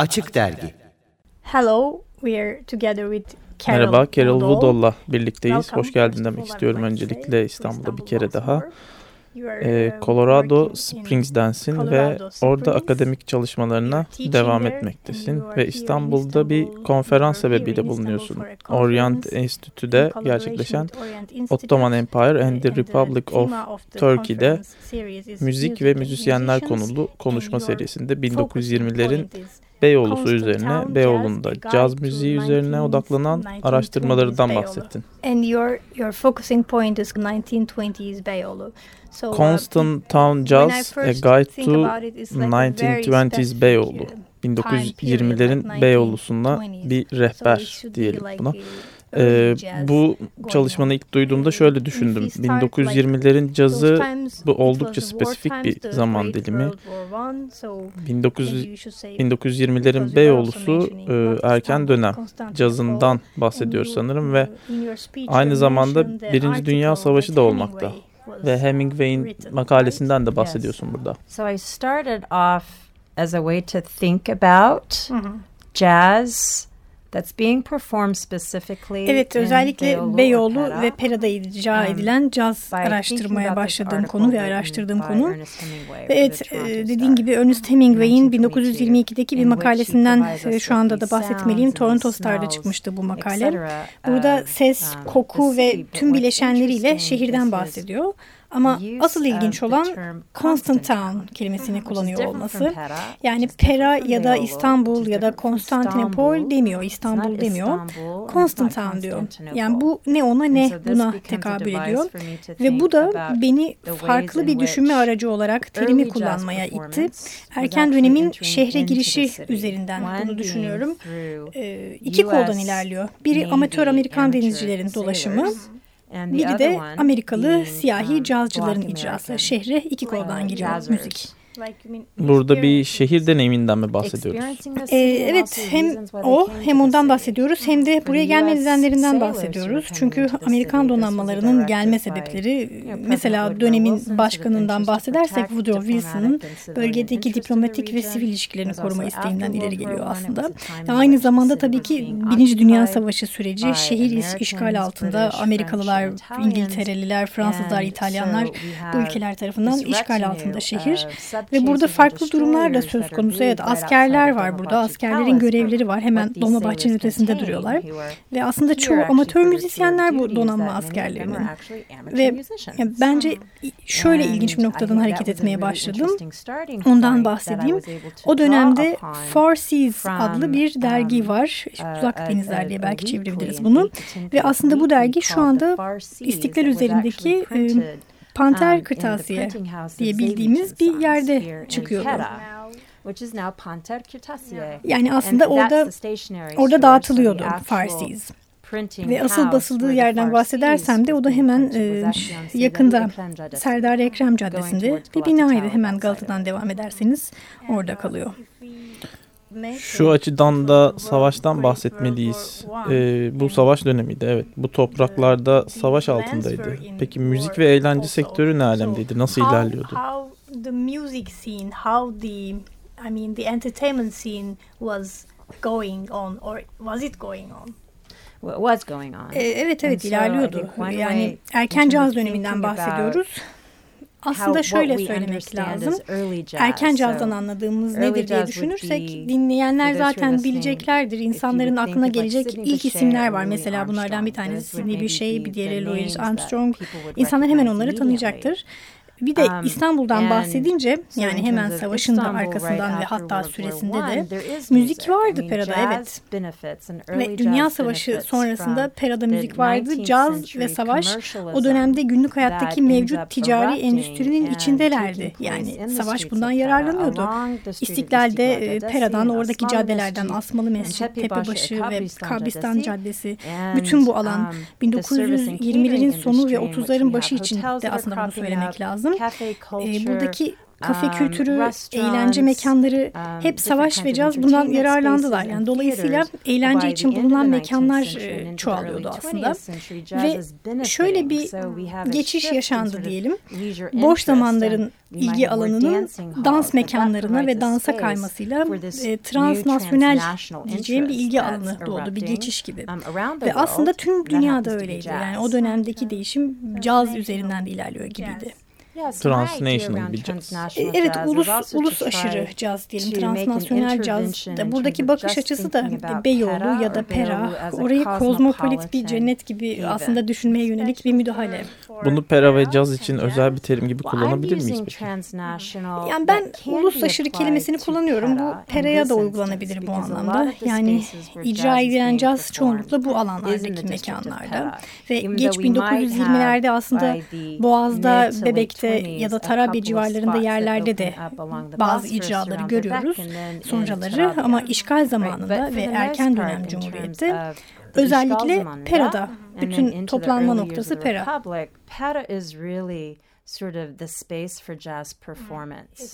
Açık Dergi Hello, we are together with Carol Merhaba, Carol Woodall. Woodall'la birlikteyiz. Welcome. Hoş geldin demek istiyorum öncelikle İstanbul'da bir kere daha. Ee, uh, Colorado Springs'densin ve orada akademik çalışmalarına devam etmektesin ve İstanbul'da bir konferans sebebiyle bulunuyorsun. Orient Enstitü'de gerçekleşen. Ottoman Empire and the the Republic of Turkey'de müzik ve müzisyenler konulu konuşma serisinde Focusing 1920'lerin Beyoğlu'su Constant üzerine, Beyoğlu'nda caz müziği üzerine 19th odaklanan 1920s araştırmalarından Beyoğlu. bahsettin. And your your focusing point is 1920s Beyoğlu. So uh, Constant Town Jazz, A Guide to about it, it's like a very 1920s specific, Beyoğlu. uh, period, 1920'lerin like Beyoğlu'suna 1920s. bir rehber diyelim like buna. Ee, jazz bu çalışmanı ilk duyduğumda şöyle düşündüm. we start like 1920'lerin those cazı bu oldukça spesifik bir zaman dilimi. World War One, so 1900 maybe you should say 1920'lerin because you were also Beyoğlu'su e, erken dönem cazından bahsediyor sanırım ve aynı zamanda Birinci Dünya Savaşı da olmakta. ve Hemingway'in makalesinden de bahsediyorsun burada. So I started off as a way to think about jazz that's being performed specifically Evet özellikle Beyoğlu, Beyoğlu ve Pera'da icra Um, edilen caz araştırmaya başladığım konu ve araştırdığım konu. Evet e, dediğin gibi Ernest Hemingway'in 1922, 1922'deki bir makalesinden e, şu anda da bahsetmeliyim. Toronto Star'da çıkmıştı bu makale. Burada of, ses, um, koku ve tüm bileşenleriyle şehirden bahsediyor. Ama asıl ilginç olan Constant Town kelimesini kullanıyor olması. Yani Pera ya da İstanbul ya da Konstantinopol demiyor, İstanbul demiyor. Constant Town diyor. Yani bu ne ona ne buna tekabül ediyor. Ve bu da beni farklı bir düşünme aracı olarak terimi kullanmaya itti. Erken dönemin şehre girişi üzerinden bunu düşünüyorum. Ee, iki koldan ilerliyor. Biri amatör Amerikan denizcilerin dolaşımı, biri de Amerikalı siyahi um, cazcıların icrası. Şehre iki koldan giriyor müzik. Burada bir şehir deneyiminden mi bahsediyoruz? Ee, evet hem o hem ondan bahsediyoruz hem de buraya gelme nedenlerinden bahsediyoruz. Çünkü Amerikan donanmalarının gelme sebepleri mesela dönemin başkanından bahsedersek Woodrow Wilson'ın bölgedeki diplomatik ve sivil ilişkilerini koruma isteğinden ileri geliyor aslında. aynı zamanda tabii ki Birinci Dünya Savaşı süreci şehir işgal altında Amerikalılar. İngiltereliler, Fransızlar, İtalyanlar bu ülkeler tarafından işgal altında şehir. Ve burada subchasers farklı durumlar da söz konusu. Evet askerler var burada. Askerlerin görevleri var. Hemen Dolmabahçe'nin ötesinde duruyorlar. Ve aslında çoğu amatör müzisyenler bu donanma askerlerinin. Ve bence şöyle And ilginç bir noktadan hareket etmeye başladım. Ondan bahsedeyim. O dönemde Far Seas adlı bir dergi um, var. a- Uzak Denizler diye belki çevirebiliriz bunu. Ve aslında bu dergi şu anda İstiklal üzerindeki Panter um, the Kırtasiye diye bildiğimiz bir yerde çıkıyordu. Panter. Yani aslında orada orada dağıtılıyordu so the Far actual Seas. printing Ve asıl basıldığı yerden bahsedersem de o da hemen e, yakında. Serdar Ekrem Caddesi'nde bir binaydı. Hemen Galata'dan devam ederseniz orada kalıyor. Şu açıdan da savaştan bahsetmeliyiz. Ee, bu savaş dönemiydi evet. Bu topraklarda savaş altındaydı. Peki müzik ve eğlence sektörü ne alemdeydi? Nasıl ilerliyordu? How the music scene, how the I mean the entertainment scene was going on or was it going on? What was going on? Ee, evet evet ilerliyordu. Yani erken caz döneminden bahsediyoruz. Aslında şöyle söylemek lazım. Erken cazdan anladığımız nedir diye düşünürsek dinleyenler zaten bileceklerdir. İnsanların aklına gelecek ilk isimler var. Mesela bunlardan bir tanesi Sidney Bechet, be bir diğeri Louis Armstrong. İnsanlar hemen onları tanıyacaktır. Bir de Um, İstanbul'dan bahsedince yani hemen savaşın da arkasından ve hatta süresinde de müzik vardı Pera'da, evet. ve Dünya Savaşı sonrasında Pera'da müzik vardı. 19th Caz ve savaş o dönemde günlük hayattaki mevcut ticari endüstrinin içindelerdi. Yani savaş bundan yararlanıyordu. İstiklal'de İstiklal e, Pera'dan oradaki caddelerden Asmalı Mescid, Tepebaşı, ve Kabristan Caddesi bütün bu alan um, and 1920'lerin catering sonu ve industry in which 30'ların we başı için de aslında bunu söylemek up, lazım. E, buradaki kafe um, kültürü, eğlence mekanları um, hep savaş ve caz bundan yararlandılar. Yani dolayısıyla eğlence için bulunan mekanlar çoğalıyordu aslında. Ve şöyle bir geçiş yaşandı diyelim. Boş zamanların ilgi alanının dans mekanlarına ve dansa kaymasıyla e, transnasyonel diyeceğim bir ilgi alanı doğdu, bir geçiş gibi. Um, ve aslında tüm dünyada öyleydi. Yani o dönemdeki değişim caz üzerinden de ilerliyor gibiydi. Transnational bir caz. Evet, ulus ulus aşırı caz diyelim, transnasyonel caz. Buradaki bakış açısı da Beyoğlu ya da Pera, orayı kozmopolit bir cennet gibi aslında düşünmeye yönelik bir müdahale. Bunu Pera ve caz için özel bir terim gibi kullanabilir miyiz? Yani ben ulus aşırı kelimesini kullanıyorum. Bu Pera'ya da uygulanabilir bu anlamda. Yani icra edilen caz çoğunlukla bu alanlardaki mekanlarda. Ve geç 1920'lerde aslında Boğaz'da, Bebek'te ya da Tarabya civarlarında yerlerde de bazı icraları görüyoruz, sonraları ama işgal zamanında ve erken dönem cumhuriyeti özellikle Pera'da bütün toplanma noktası Pera sort of the space for jazz performance.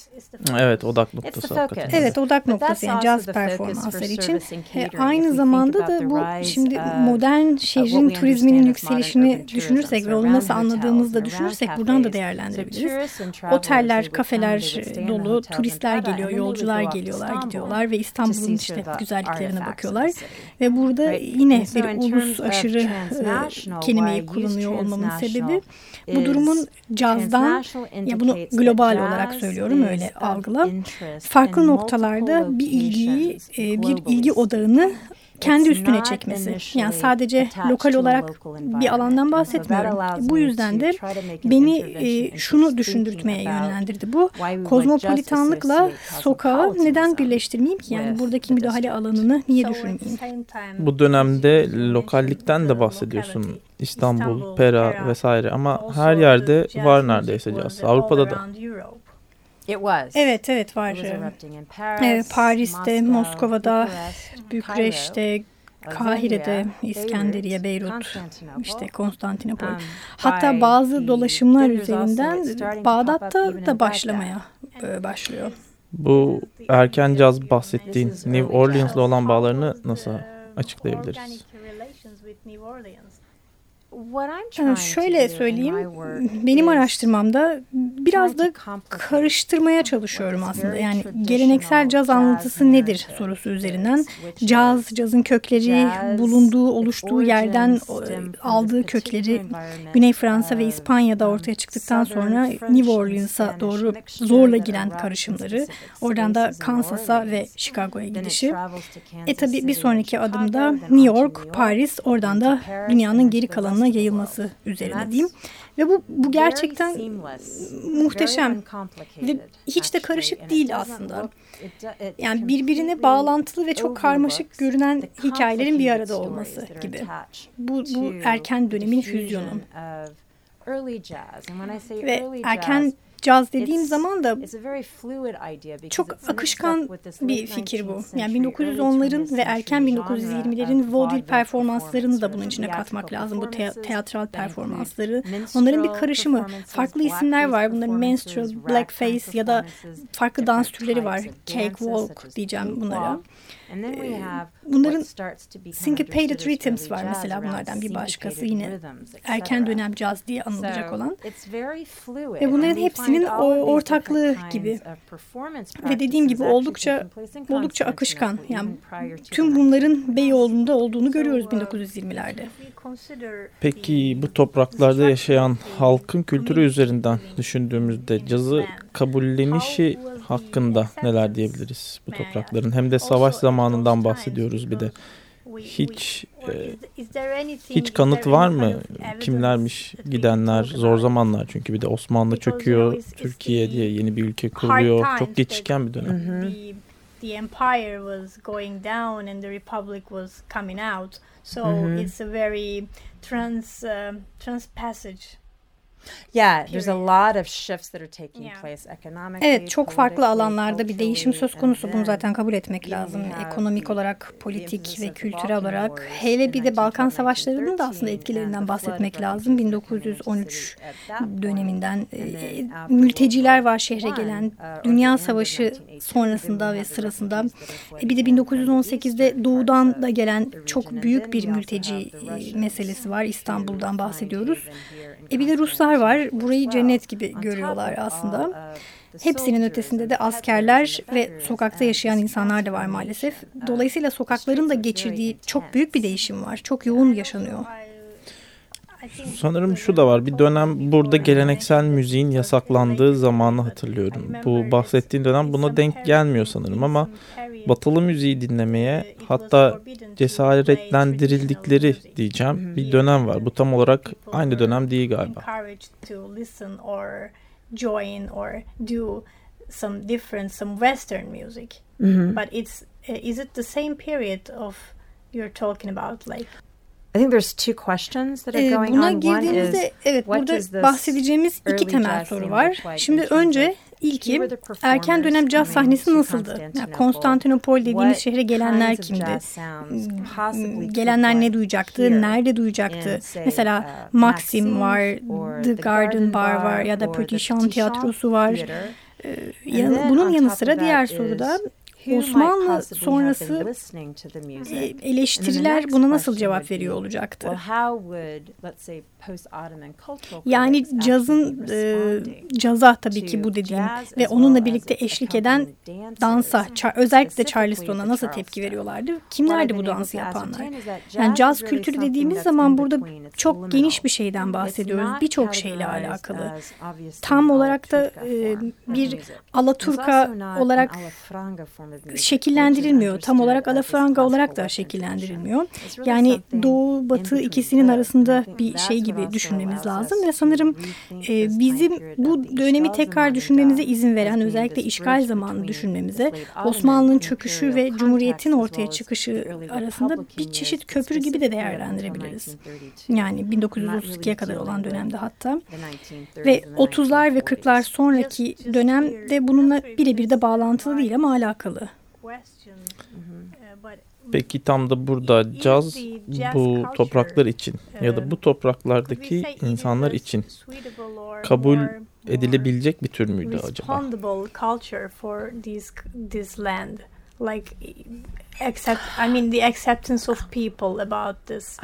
Evet odak noktası hakikaten. Evet odak noktası yani caz performansları için. E, aynı zamanda da bu şimdi uh, modern şehrin turizminin yükselişini düşünürsek ve onu nasıl anladığımızda düşünürsek buradan da değerlendirebiliriz. Oteller, kafeler dolu, turistler geliyor, yolcular geliyorlar, gidiyorlar ve İstanbul'un işte güzelliklerine bakıyorlar. Ve burada yine bir ulus aşırı e, kelimeyi kullanıyor olmamın sebebi bu durumun cazdan ya bunu global olarak söylüyorum öyle algıla. Farklı noktalarda bir ilgiyi, e, bir ilgi odağını kendi üstüne çekmesi. Yani sadece lokal olarak bir alandan bahsetmiyorum. Bu yüzden de beni e, şunu düşündürtmeye yönlendirdi bu. Kozmopolitanlıkla sokağı neden birleştirmeyeyim ki? Yani buradaki müdahale alanını niye düşünmeyeyim? Bu dönemde lokallikten de bahsediyorsun. İstanbul, Pera vesaire ama her yerde var neredeyse caz. Avrupa'da da. It was. Evet evet var. Evet, Paris'te, Moskova'da, Bükreş'te, Kahire'de, İskenderiye, Beyrut, işte Konstantinopol. Um, Hatta bazı dolaşımlar üzerinden Bağdat'ta da başlamaya e, başlıyor. Bu erken caz bahsettiğin New Orleans'la olan bağlarını nasıl açıklayabiliriz? Şöyle söyleyeyim, benim araştırmamda biraz da karıştırmaya çalışıyorum aslında. Yani geleneksel caz anlatısı nedir sorusu üzerinden. Caz, cazın kökleri, bulunduğu, oluştuğu yerden aldığı kökleri Güney Fransa ve uh, İspanya'da ortaya çıktıktan sonra New Orleans'a doğru zorla giren karışımları, oradan da Kansas'a ve Chicago'ya gidişi. E tabi bir sonraki adımda New York, Paris, oradan da dünyanın geri kalanına dünyasına yayılması üzerine diyeyim. Ve bu, bu gerçekten muhteşem ve hiç de karışık değil aslında. Yani birbirine bağlantılı ve çok karmaşık görünen hikayelerin bir arada olması gibi. Bu, bu erken dönemin füzyonu. Ve erken caz dediğim zaman da çok akışkan bir fikir bu. Yani 1910'ların ve erken 1920'lerin vaudeville performanslarını da bunun içine katmak lazım. Bu te- teatral performansları. Onların bir karışımı. Farklı isimler var. Bunların minstrel, blackface ya da farklı dans türleri var. Cake walk diyeceğim bunlara. Bunların syncopated rhythms var mesela bunlardan bir başkası yine erken dönem caz diye anılacak olan. Ve bunların hepsinin o ortaklığı gibi. Ve dediğim gibi oldukça oldukça akışkan. Yani tüm bunların Beyoğlu'nda olduğunu görüyoruz 1920'lerde. Peki bu topraklarda yaşayan halkın kültürü üzerinden düşündüğümüzde cazı kabullenişi hakkında neler diyebiliriz bu toprakların? Hem de savaş zamanından bahsediyoruz bir de. Hiç e, hiç kanıt var mı? Kimlermiş gidenler? Zor zamanlar çünkü bir de Osmanlı çöküyor, Türkiye diye yeni bir ülke kuruluyor. Çok geçişken bir dönem. The empire was going down and the republic was coming out. So it's a very trans uh, trans passage Evet, çok farklı alanlarda bir değişim söz konusu. Bunu zaten kabul etmek lazım. Ekonomik olarak, politik ve kültürel olarak. Hele bir de Balkan Savaşları'nın da aslında etkilerinden bahsetmek lazım. 1913 döneminden e, mülteciler var şehre gelen. Dünya Savaşı sonrasında ve sırasında. E, bir de 1918'de doğudan da gelen çok büyük bir mülteci meselesi var. İstanbul'dan bahsediyoruz. E bir de Ruslar var. Burayı cennet gibi görüyorlar aslında. Hepsinin ötesinde de askerler ve sokakta yaşayan insanlar da var maalesef. Dolayısıyla sokakların da geçirdiği çok büyük bir değişim var. Çok yoğun yaşanıyor. Sanırım şu da var. Bir dönem burada geleneksel müziğin yasaklandığı zamanı hatırlıyorum. Bu bahsettiğin dönem buna denk gelmiyor sanırım ama batılı müziği dinlemeye hatta cesaretlendirildikleri diyeceğim bir dönem var. Bu tam olarak aynı dönem değil galiba. join or do some different some western music but it's is it the same period of you're talking about like I think there's two questions that are going Buna on. girdiğimizde evet burada bahsedeceğimiz iki temel soru var. Şimdi önce ilki erken dönem caz sahnesi nasıldı? Yani Konstantinopol dediğimiz şehre gelenler kimdi? Gelenler ne duyacaktı? Nerede duyacaktı? Mesela uh, Maxim var, The Garden Bar var ya da Petit Champ tiyatrosu var. Bunun yanı sıra diğer soruda Osmanlı sonrası e, eleştiriler buna nasıl cevap veriyor olacaktı? Yani cazın e, caza tabii ki bu dediğim ve onunla birlikte eşlik eden dansa özellikle Charleston'a nasıl tepki veriyorlardı? Kimlerdi bu dansı yapanlar? Yani caz kültürü dediğimiz zaman burada çok geniş bir şeyden bahsediyoruz. Birçok şeyle alakalı. Tam olarak da e, bir Alaturka olarak şekillendirilmiyor. Tam olarak alafranga olarak da şekillendirilmiyor. Yani doğu batı ikisinin arasında bir şey gibi düşünmemiz lazım ve sanırım e, bizim bu dönemi tekrar düşünmemize izin veren özellikle işgal zamanı düşünmemize Osmanlı'nın çöküşü ve Cumhuriyet'in ortaya çıkışı arasında bir çeşit köprü gibi de değerlendirebiliriz. Yani 1932'ye kadar olan dönemde hatta ve 30'lar ve 40'lar sonraki dönemde bununla birebir de bağlantılı değil ama alakalı. Peki tam da burada caz bu topraklar için ya da bu topraklardaki insanlar için kabul edilebilecek bir tür müydü acaba? like accept I mean the acceptance of people about this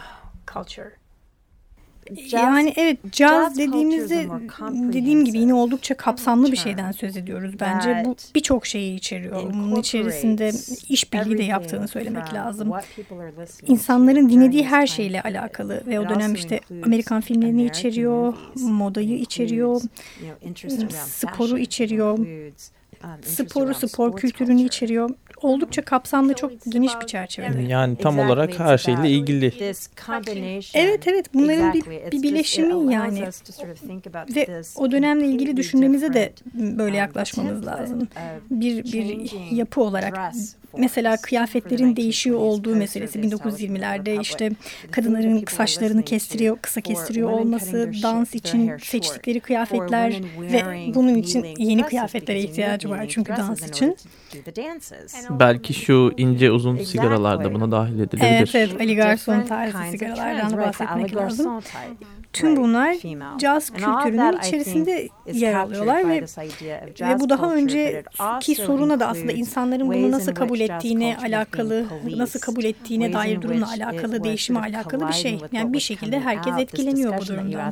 culture yani evet caz dediğimizde dediğim gibi yine oldukça kapsamlı bir şeyden söz ediyoruz bence. Bu birçok şeyi içeriyor. Bunun içerisinde işbirliği de yaptığını söylemek lazım. İnsanların dinlediği her şeyle alakalı ve o dönem işte Amerikan filmlerini içeriyor, modayı içeriyor, sporu içeriyor sporu, spor kültürünü içeriyor. Oldukça kapsamlı, çok geniş bir çerçeve. Yani tam olarak her şeyle ilgili. Evet evet bunların bir, bir bileşimi yani. Ve o dönemle ilgili düşünmemize de böyle yaklaşmamız lazım. Bir, bir yapı olarak mesela kıyafetlerin değişiyor olduğu meselesi 1920'lerde işte kadınların saçlarını kestiriyor, kısa kestiriyor olması, dans için seçtikleri kıyafetler ve bunun için yeni kıyafetlere ihtiyacı var çünkü dans için. Belki şu ince uzun sigaralar da buna dahil edilebilir. Evet, evet Ali Garson tarzı sigaralardan bahsetmek lazım. Tüm bunlar caz kültürünün içerisinde yer alıyorlar ve, ve bu daha önceki soruna da aslında insanların bunu nasıl kabul ettiğine alakalı, nasıl kabul ettiğine dair durumla alakalı, değişime alakalı bir şey. Yani bir şekilde herkes etkileniyor bu durumdan.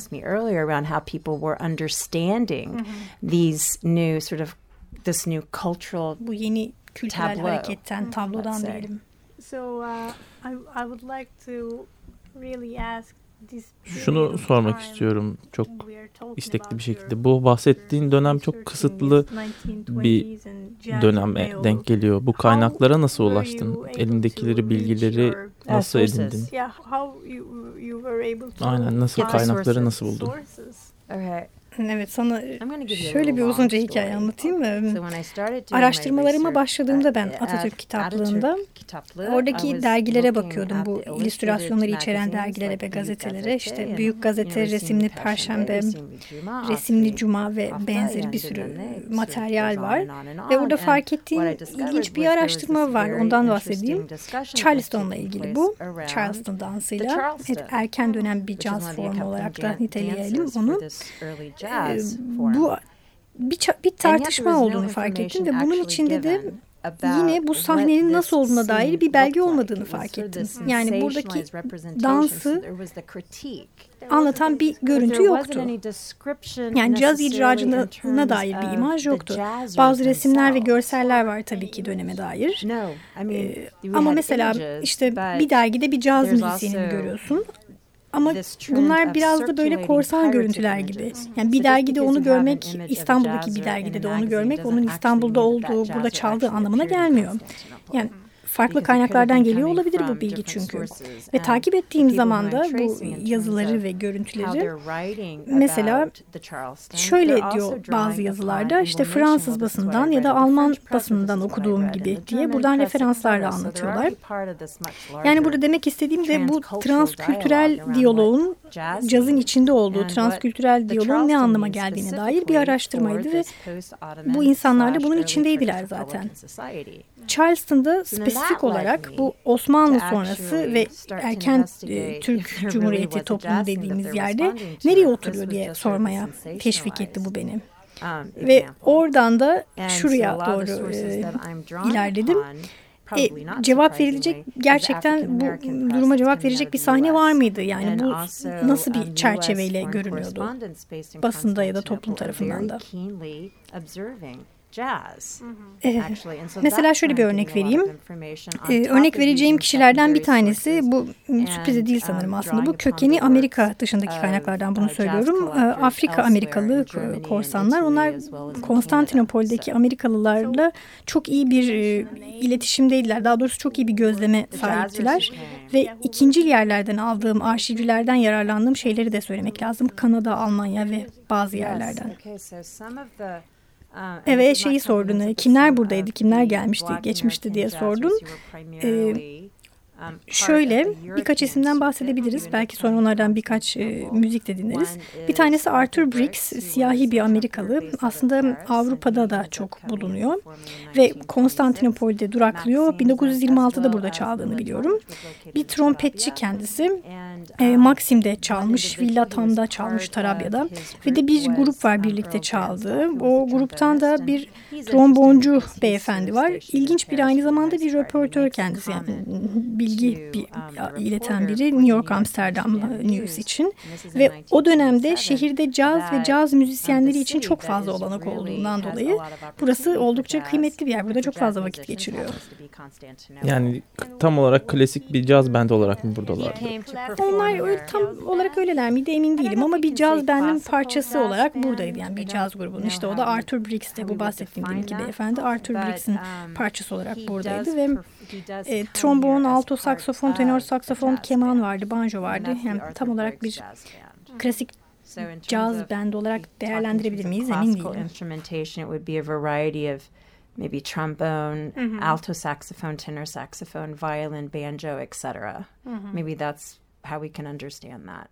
this new cultural bu yeni kültürel hareketten, tablodan diyelim. So uh, I, I would like to really ask şunu sormak istiyorum çok istekli bir şekilde. Bu bahsettiğin dönem çok kısıtlı bir döneme denk geliyor. Bu kaynaklara nasıl ulaştın? Elindekileri, bilgileri nasıl edindin? Aynen nasıl kaynakları nasıl buldun? Evet sana şöyle bir uzunca hikaye anlatayım mı? Araştırmalarıma başladığımda ben Atatürk kitaplığında oradaki dergilere bakıyordum. Bu illüstrasyonları içeren dergilere ve gazetelere. İşte Büyük Gazete, Resimli Perşembe, Resimli Cuma ve benzeri bir sürü materyal var. Ve burada fark ettiğim ilginç bir araştırma var. Ondan bahsedeyim. Charleston'la ilgili bu. Charleston dansıyla. Erken dönem bir caz formu olarak da niteleyelim onu bu bir, bir tartışma olduğunu fark ettim ve bunun içinde de yine bu sahnenin nasıl olduğuna dair bir belge olmadığını fark ettim. Yani buradaki dansı anlatan bir görüntü yoktu. Yani caz icracına dair bir imaj yoktu. Bazı resimler ve görseller var tabii ki döneme dair. Ee, ama mesela işte bir dergide bir caz müzisyeni görüyorsun ama bunlar biraz da böyle korsan görüntüler gibi. Yani bir dergide onu görmek, İstanbul'daki bir dergide de onu görmek, onun İstanbul'da olduğu, burada çaldığı anlamına gelmiyor. Yani farklı kaynaklardan geliyor olabilir bu bilgi çünkü. Ve takip ettiğim zaman da bu yazıları ve görüntüleri mesela şöyle diyor bazı yazılarda işte Fransız basından ya da Alman basından okuduğum gibi diye buradan referanslarla anlatıyorlar. Yani burada demek istediğim de bu transkültürel diyaloğun cazın içinde olduğu transkültürel diyaloğun ne anlama geldiğine dair bir araştırmaydı ve bu insanlar da bunun içindeydiler zaten. Charleston'da spesifik olarak bu Osmanlı sonrası ve erken e, Türk Cumhuriyeti toplumu dediğimiz yerde nereye oturuyor diye sormaya teşvik etti bu beni. Um, ve oradan da şuraya doğru e, ilerledim. E, cevap verilecek gerçekten bu duruma cevap verecek bir sahne var mıydı? Yani bu nasıl bir um, çerçeveyle görünüyordu basında ya da toplum tarafından da? Ee, mesela şöyle bir örnek vereyim. Ee, örnek vereceğim kişilerden bir tanesi bu sürpriz değil sanırım um, aslında. Bu kökeni Amerika dışındaki kaynaklardan bunu söylüyorum. Ee, Afrika Amerikalı korsanlar. Onlar Konstantinopol'deki Amerikalılarla çok iyi bir e, iletişimdeydiler. Daha doğrusu çok iyi bir gözleme sahiptiler. Ve ikinci yerlerden aldığım arşivcilerden yararlandığım şeyleri de söylemek lazım. Kanada, Almanya ve bazı yerlerden. Evet şeyi sordun. Kimler buradaydı, kimler gelmişti, geçmişti diye sordun. Um, Şöyle birkaç isimden bahsedebiliriz. Belki sonra onlardan birkaç e, müzik de dinleriz. Bir tanesi Arthur Briggs, siyahi bir Amerikalı. Aslında Avrupa'da da çok bulunuyor. Ve Konstantinopol'de duraklıyor. 1926'da burada çaldığını biliyorum. Bir trompetçi kendisi. E, Maxim'de çalmış, Villa Tam'da çalmış Tarabya'da. Ve de bir grup var birlikte çaldığı. O gruptan da bir tromboncu beyefendi var. İlginç bir aynı zamanda bir röportör kendisi. Yani bilgi bir, um, ileten biri New York Amsterdam News için ve o dönemde şehirde caz ve caz müzisyenleri için çok fazla olanak olduğundan dolayı burası oldukça kıymetli bir yer. Burada çok fazla vakit geçiriyor. Yani tam olarak klasik bir caz band olarak mı buradalar? Onlar öyle, tam olarak öyleler miydi emin değilim ama bir caz bandin parçası olarak buradaydı. Yani bir caz grubunun. İşte o da Arthur Briggs'te bu bahsettiğim gibi beyefendi Arthur Briggs'in um, parçası olarak buradaydı ve e, trombon, alto saksofon, tenor saksofon, keman vardı, banjo vardı. Yani tam olarak bir klasik caz band olarak değerlendirebilir miyiz emin değilim. Instrumentation it would be a variety of maybe trombone, mm-hmm. alto saxophone, tenor saxophone, violin, banjo, etc. Mm-hmm. Maybe that's how we can understand that.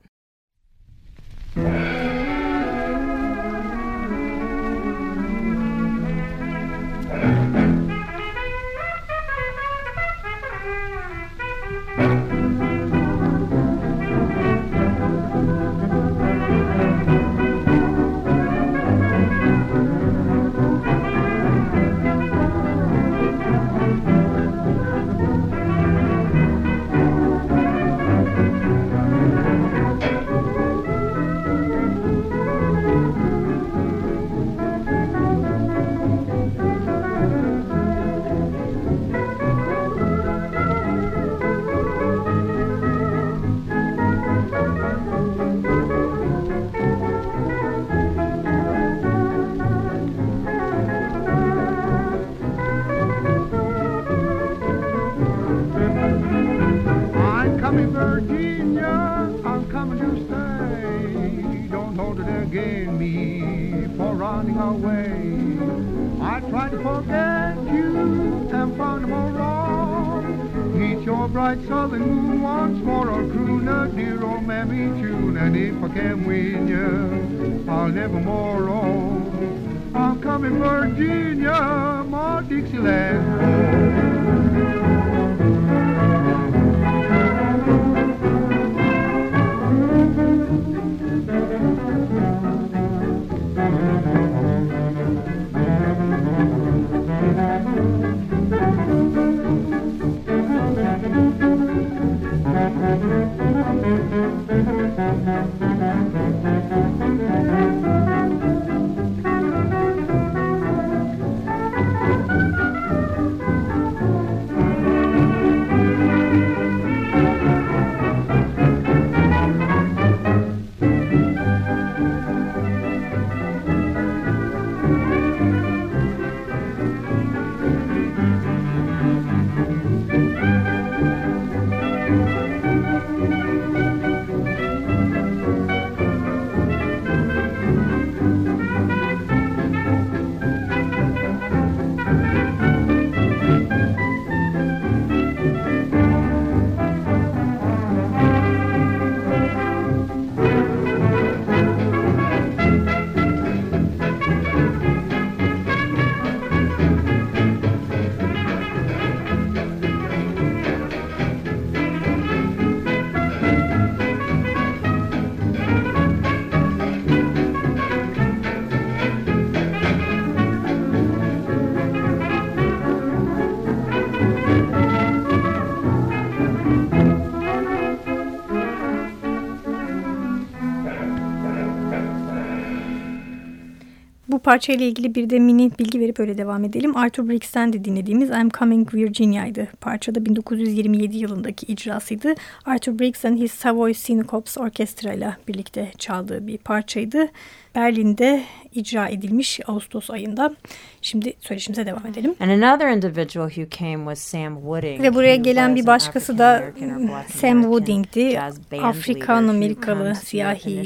Running away. I tried to forget you and found more wrong. Meet your bright southern moon once more, a dear old mammy tune. And if I can win you, I'll never more roam. I'm coming, Virginia, my Dixieland. Parçayla ilgili bir de mini bilgi verip öyle devam edelim. Arthur Briggs'ten de dinlediğimiz I'm Coming Virginia'ydı. Parçada 1927 yılındaki icrasıydı. Arthur Briggs and His Savoy Syncopes Orkestra ile birlikte çaldığı bir parçaydı. Berlin'de icra edilmiş Ağustos ayında. Şimdi söyleşimize devam edelim. And another individual who came was Sam Wooding. Ve buraya gelen bir başkası da Sam Wooding'di. Afrikan-Amerikalı siyahi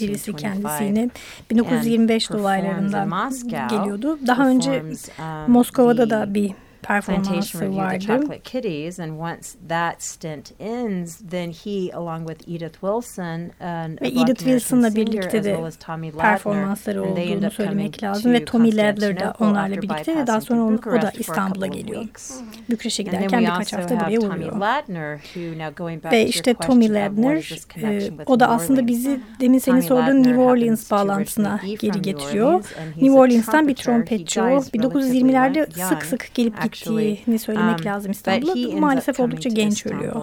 birisi kendisi yine. 1925 dolaylarında geliyordu. Daha önce um, Moskova'da da bir performansı vardı. Chocolate Kitties and once that stint ends then he along with Edith Wilson and ve Edith Wilson'la birlikte de performansları olduğunu söylemek lazım ve Tommy Ladler da onlarla birlikte ve daha sonra on, o da İstanbul'a geliyor. Bükreş'e giderken birkaç hafta buraya uğruyor. Ve işte Tommy Ladner e, o da aslında bizi demin senin sorduğun New Orleans bağlantısına geri getiriyor. New Orleans'tan bir trompetçi o. 1920'lerde sık sık gelip gitti ettiğini söylemek um, lazım İstanbul'a. Maalesef oldukça genç ölüyor.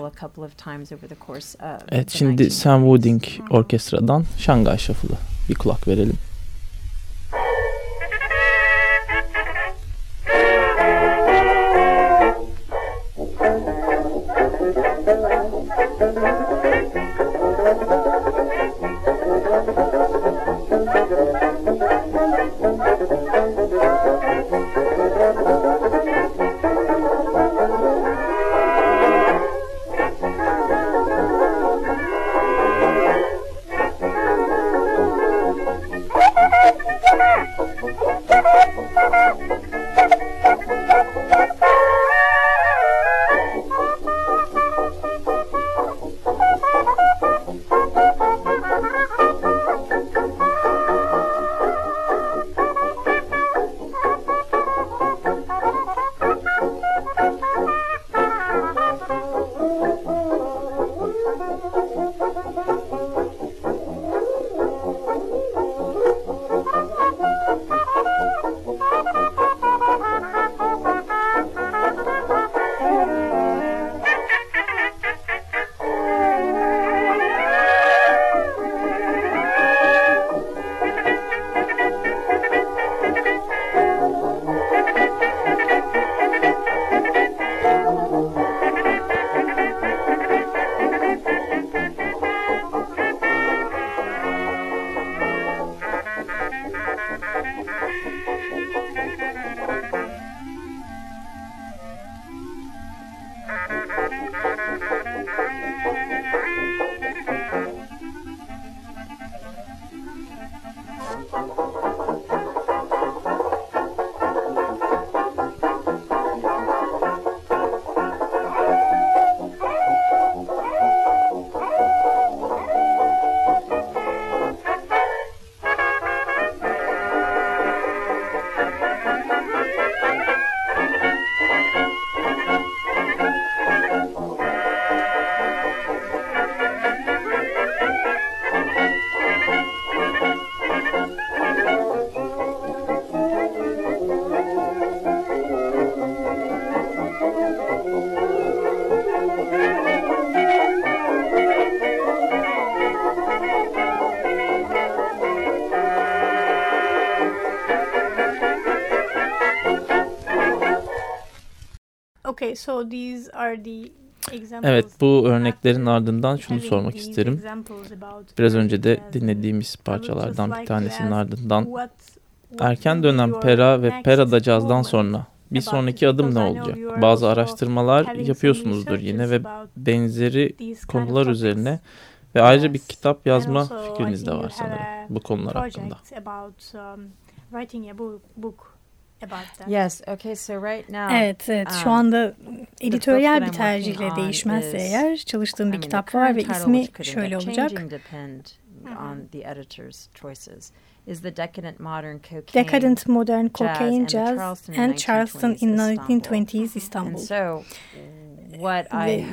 Evet şimdi Sam Wooding Orkestra'dan Şangay Şafılı bir kulak verelim. So these are the Evet bu örneklerin ardından şunu sormak isterim. Biraz önce de dinlediğimiz parçalardan bir tanesinin ardından erken dönem Pera ve Pera'da cazdan sonra bir sonraki adım ne olacak? Bazı araştırmalar yapıyorsunuzdur yine ve benzeri konular üzerine ve ayrıca bir kitap yazma fikriniz de var sanırım bu konular hakkında. Yes, okay, so right now. Evet, evet. Şu um, anda editoryal bir tercihle değişmezse eğer çalıştığım bir kitap var ve ismi şöyle olacak. on the editor's choices is the decadent modern cocaine, decadent modern cocaine jazz, jazz and Charleston in 1920s Istanbul. Ve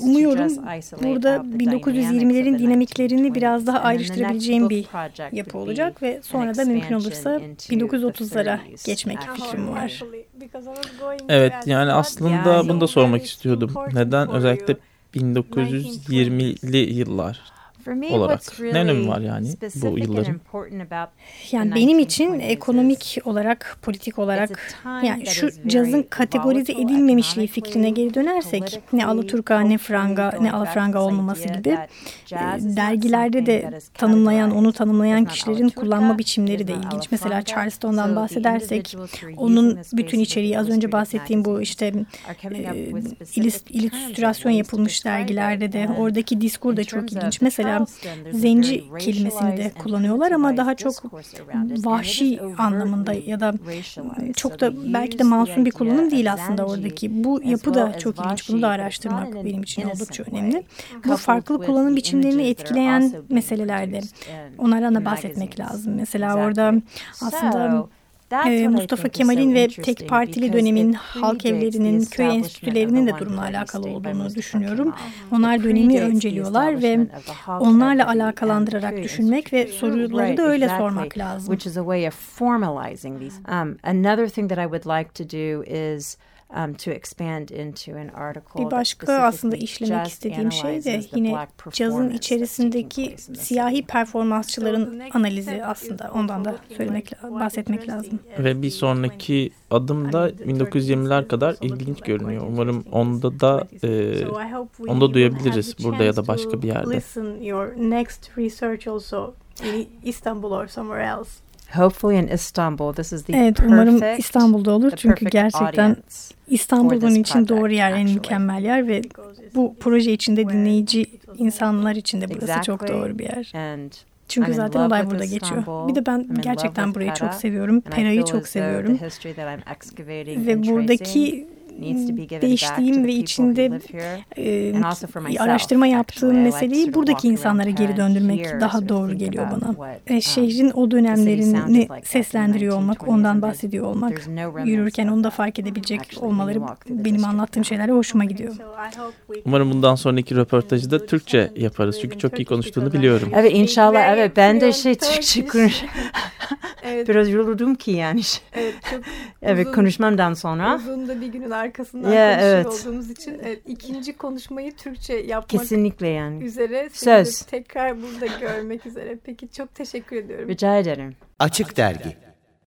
umuyorum burada 1920'lerin dinamiklerini biraz daha ayrıştırabileceğim bir yapı olacak ve sonra da mümkün olursa 1930'lara geçmek fikrim var. Evet yani aslında bunu da sormak istiyordum. Neden özellikle 1920'li yıllar? Olarak ne önemi var yani bu yılların? Yani benim için ekonomik olarak, politik olarak yani şu cazın kategorize edilmemişliği fikrine geri dönersek ne Alaturka ne Franga ne Alafranga olmaması gibi e, dergilerde de tanımlayan, onu tanımlayan kişilerin kullanma biçimleri de ilginç. Mesela Charleston'dan bahsedersek onun bütün içeriği az önce bahsettiğim bu işte e, illüstrasyon yapılmış dergilerde de oradaki diskur da çok ilginç. Mesela zenci kelimesini de kullanıyorlar ama daha çok vahşi anlamında ya da çok da belki de masum bir kullanım değil aslında oradaki. Bu yapı da çok ilginç. Bunu da araştırmak benim için oldukça önemli. Bu farklı kullanım biçimlerini etkileyen meselelerde onlardan da bahsetmek lazım. Mesela orada aslında Mustafa Kemal'in ve tek partili dönemin halk evlerinin, köy enstitülerinin de durumla alakalı olduğunu düşünüyorum. Onlar dönemi önceliyorlar ve onlarla alakalandırarak düşünmek ve soruları da öyle sormak lazım. Um, another thing that I would like to do is um, to expand into an article. Bir başka aslında işlemek istediğim şey de yine cazın içerisindeki siyahi performansçıların analizi aslında ondan da söylemek bahsetmek lazım. Ve bir sonraki adım da 1920'ler kadar ilginç görünüyor. Umarım onda da e, onda duyabiliriz burada ya da başka bir yerde. Listen your next research also in Istanbul or somewhere else. Hopefully in Istanbul. This is the evet umarım İstanbul'da olur çünkü gerçekten İstanbul bunun için doğru yer, en mükemmel yer ve bu proje içinde dinleyici insanlar için de burası çok doğru bir yer. Çünkü zaten olay burada geçiyor. Bir de ben gerçekten burayı çok seviyorum. Pera'yı çok seviyorum. Ve buradaki değiştiğim ve içinde e, araştırma yaptığım meseleyi buradaki insanlara geri döndürmek daha doğru geliyor bana. E, şehrin o dönemlerini seslendiriyor olmak, ondan bahsediyor olmak, yürürken onu da fark edebilecek olmaları benim anlattığım şeylerle hoşuma gidiyor. Umarım bundan sonraki röportajı da Türkçe yaparız. Çünkü çok iyi konuştuğunu biliyorum. Evet inşallah evet ben de şey Türkçe konuş. evet. Biraz yoruldum ki yani. Evet, çok evet uzun, konuşmamdan sonra. Uzun da bir günün arkasından ya, konuşuyor evet. olduğumuz için evet, ikinci konuşmayı Türkçe yapmak Kesinlikle yani. üzere. Söz. Tekrar burada görmek üzere. Peki çok teşekkür ediyorum. Rica ederim. Açık Dergi